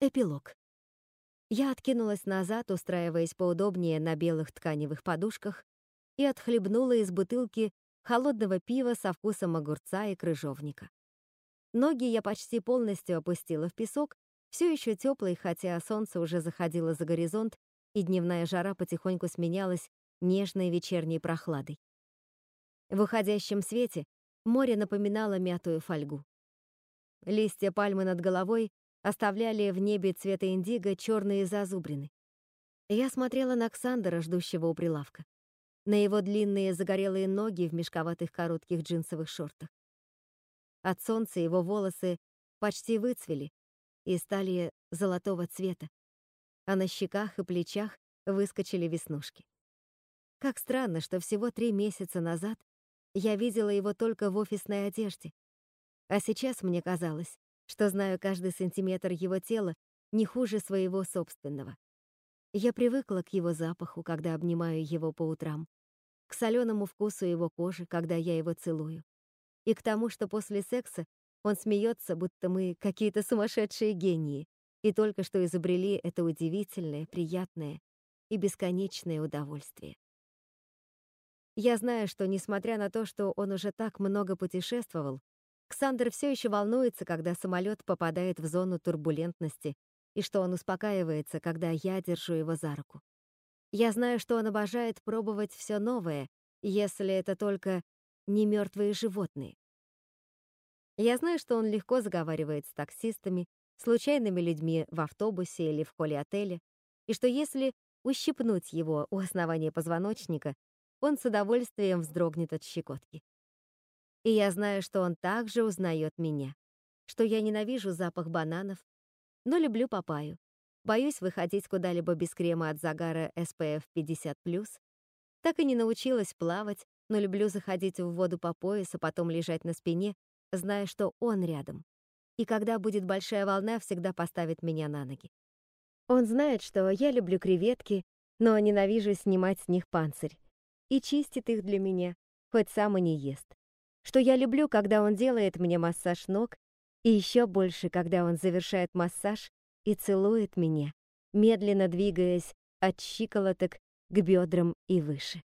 Эпилог. Я откинулась назад, устраиваясь поудобнее на белых тканевых подушках, и отхлебнула из бутылки холодного пива со вкусом огурца и крыжовника. Ноги я почти полностью опустила в песок, все еще теплый, хотя солнце уже заходило за горизонт, и дневная жара потихоньку сменялась нежной вечерней прохладой. В уходящем свете море напоминало мятую фольгу. Листья пальмы над головой оставляли в небе цвета индиго черные зазубрины. Я смотрела на Ксандера, ждущего у прилавка, на его длинные загорелые ноги в мешковатых коротких джинсовых шортах. От солнца его волосы почти выцвели и стали золотого цвета, а на щеках и плечах выскочили веснушки. Как странно, что всего три месяца назад я видела его только в офисной одежде, а сейчас мне казалось, что знаю каждый сантиметр его тела не хуже своего собственного. Я привыкла к его запаху, когда обнимаю его по утрам, к соленому вкусу его кожи, когда я его целую, и к тому, что после секса он смеется, будто мы какие-то сумасшедшие гении, и только что изобрели это удивительное, приятное и бесконечное удовольствие. Я знаю, что, несмотря на то, что он уже так много путешествовал, Ксандер все еще волнуется, когда самолет попадает в зону турбулентности, и что он успокаивается, когда я держу его за руку. Я знаю, что он обожает пробовать все новое, если это только не мертвые животные. Я знаю, что он легко заговаривает с таксистами, случайными людьми в автобусе или в холле отеля, и что если ущипнуть его у основания позвоночника, он с удовольствием вздрогнет от щекотки. И я знаю, что он также узнает меня, что я ненавижу запах бананов, но люблю папаю, боюсь выходить куда-либо без крема от загара SPF 50+, так и не научилась плавать, но люблю заходить в воду по пояс, а потом лежать на спине, зная, что он рядом. И когда будет большая волна, всегда поставит меня на ноги. Он знает, что я люблю креветки, но ненавижу снимать с них панцирь. И чистит их для меня, хоть сам и не ест что я люблю, когда он делает мне массаж ног, и еще больше, когда он завершает массаж и целует меня, медленно двигаясь от щиколоток к бедрам и выше.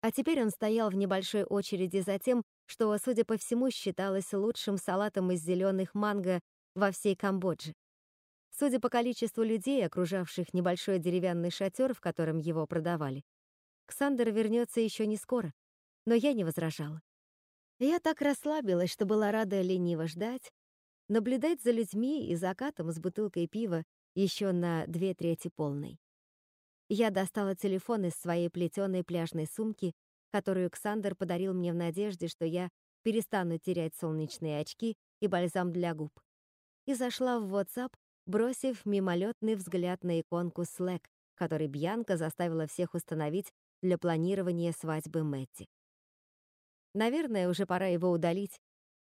А теперь он стоял в небольшой очереди за тем, что, судя по всему, считалось лучшим салатом из зеленых манго во всей Камбодже. Судя по количеству людей, окружавших небольшой деревянный шатер, в котором его продавали, Ксандер вернется еще не скоро, но я не возражала. Я так расслабилась, что была рада лениво ждать, наблюдать за людьми и закатом с бутылкой пива еще на две трети полной. Я достала телефон из своей плетеной пляжной сумки, которую Ксандер подарил мне в надежде, что я перестану терять солнечные очки и бальзам для губ. И зашла в WhatsApp, бросив мимолетный взгляд на иконку Slack, который Бьянка заставила всех установить для планирования свадьбы Мэтти. Наверное, уже пора его удалить,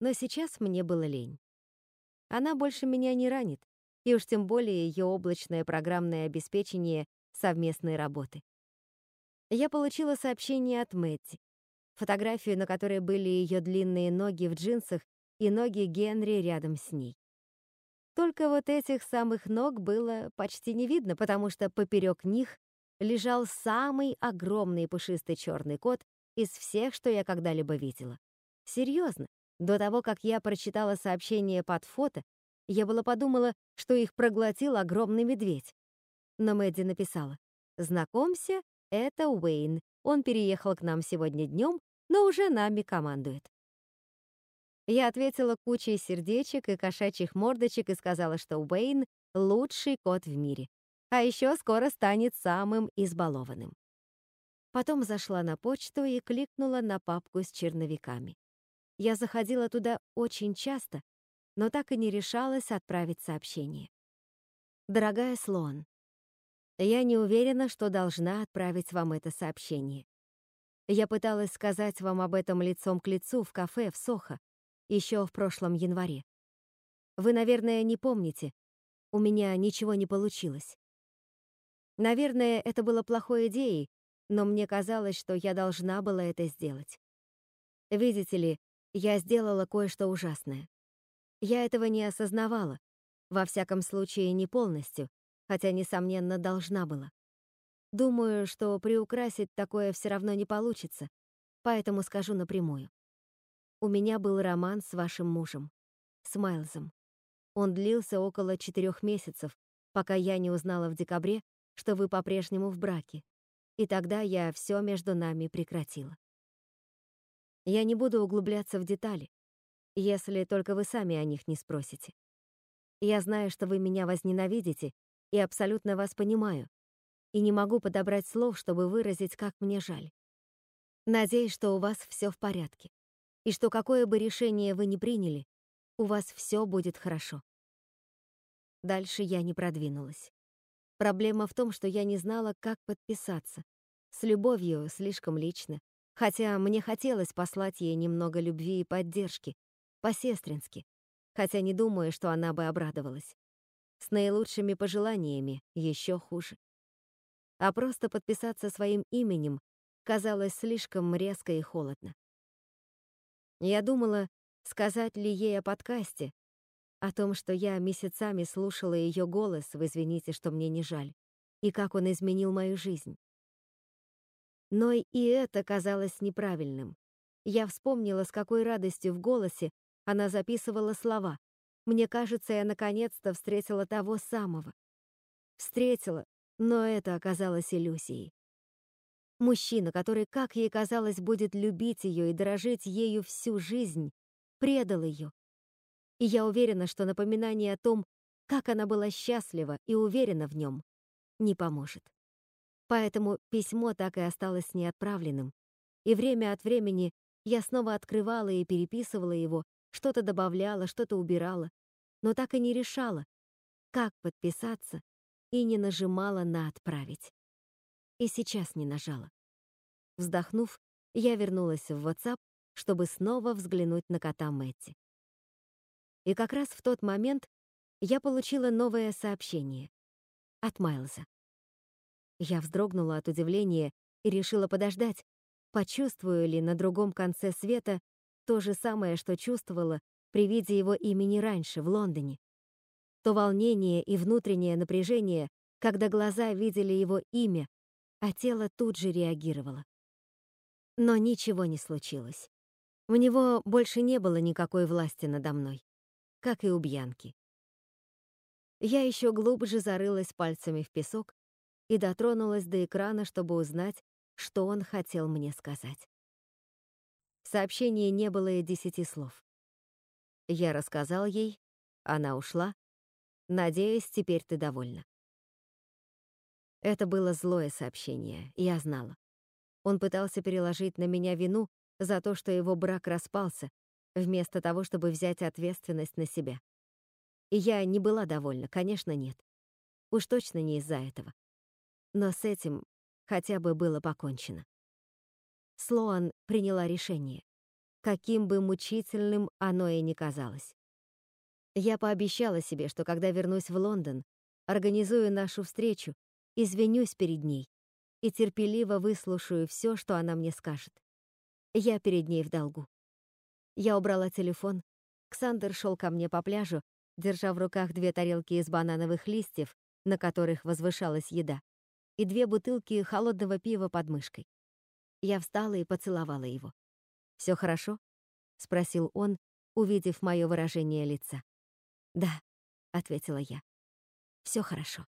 но сейчас мне было лень. Она больше меня не ранит, и уж тем более ее облачное программное обеспечение совместной работы. Я получила сообщение от Мэтти, фотографию, на которой были ее длинные ноги в джинсах и ноги Генри рядом с ней. Только вот этих самых ног было почти не видно, потому что поперек них лежал самый огромный пушистый черный кот из всех, что я когда-либо видела. Серьезно, до того, как я прочитала сообщение под фото, я была подумала, что их проглотил огромный медведь. Но Мэдди написала, «Знакомься, это Уэйн. Он переехал к нам сегодня днем, но уже нами командует». Я ответила кучей сердечек и кошачьих мордочек и сказала, что Уэйн — лучший кот в мире, а еще скоро станет самым избалованным. Потом зашла на почту и кликнула на папку с черновиками. Я заходила туда очень часто, но так и не решалась отправить сообщение. Дорогая Слон, я не уверена, что должна отправить вам это сообщение. Я пыталась сказать вам об этом лицом к лицу в кафе в Сохо еще в прошлом январе. Вы, наверное, не помните. У меня ничего не получилось. Наверное, это было плохой идеей, но мне казалось, что я должна была это сделать. Видите ли, я сделала кое-что ужасное. Я этого не осознавала, Во всяком случае, не полностью, хотя, несомненно, должна была. Думаю, что приукрасить такое все равно не получится, поэтому скажу напрямую. У меня был роман с вашим мужем, с Майлзом. Он длился около четырех месяцев, пока я не узнала в декабре, что вы по-прежнему в браке, и тогда я все между нами прекратила. Я не буду углубляться в детали, если только вы сами о них не спросите. Я знаю, что вы меня возненавидите, и абсолютно вас понимаю, и не могу подобрать слов, чтобы выразить, как мне жаль. Надеюсь, что у вас все в порядке, и что какое бы решение вы ни приняли, у вас все будет хорошо. Дальше я не продвинулась. Проблема в том, что я не знала, как подписаться. С любовью слишком лично, хотя мне хотелось послать ей немного любви и поддержки, по-сестрински, хотя не думаю, что она бы обрадовалась. С наилучшими пожеланиями еще хуже. А просто подписаться своим именем казалось слишком резко и холодно. Я думала, сказать ли ей о подкасте, о том, что я месяцами слушала ее голос, вы извините, что мне не жаль, и как он изменил мою жизнь. Но и это казалось неправильным. Я вспомнила, с какой радостью в голосе она записывала слова. Мне кажется, я наконец-то встретила того самого. Встретила, но это оказалось иллюзией. Мужчина, который, как ей казалось, будет любить ее и дорожить ею всю жизнь, предал ее. И я уверена, что напоминание о том, как она была счастлива и уверена в нем, не поможет. Поэтому письмо так и осталось неотправленным, и время от времени я снова открывала и переписывала его, что-то добавляла, что-то убирала, но так и не решала, как подписаться, и не нажимала на «Отправить». И сейчас не нажала. Вздохнув, я вернулась в WhatsApp, чтобы снова взглянуть на кота Мэтти. И как раз в тот момент я получила новое сообщение от Майлза. Я вздрогнула от удивления и решила подождать, почувствую ли на другом конце света то же самое, что чувствовала при виде его имени раньше, в Лондоне. То волнение и внутреннее напряжение, когда глаза видели его имя, а тело тут же реагировало. Но ничего не случилось. У него больше не было никакой власти надо мной, как и у Бьянки. Я еще глубже зарылась пальцами в песок и дотронулась до экрана, чтобы узнать, что он хотел мне сказать. В сообщении не было и десяти слов. Я рассказал ей, она ушла. Надеюсь, теперь ты довольна. Это было злое сообщение, я знала. Он пытался переложить на меня вину за то, что его брак распался, вместо того, чтобы взять ответственность на себя. И я не была довольна, конечно, нет. Уж точно не из-за этого. Но с этим хотя бы было покончено. Слоан приняла решение, каким бы мучительным оно и ни казалось. Я пообещала себе, что когда вернусь в Лондон, организую нашу встречу, извинюсь перед ней и терпеливо выслушаю все, что она мне скажет. Я перед ней в долгу. Я убрала телефон. Ксандер шел ко мне по пляжу, держа в руках две тарелки из банановых листьев, на которых возвышалась еда, и две бутылки холодного пива под мышкой. Я встала и поцеловала его. «Все хорошо?» — спросил он, увидев мое выражение лица. «Да», — ответила я. «Все хорошо».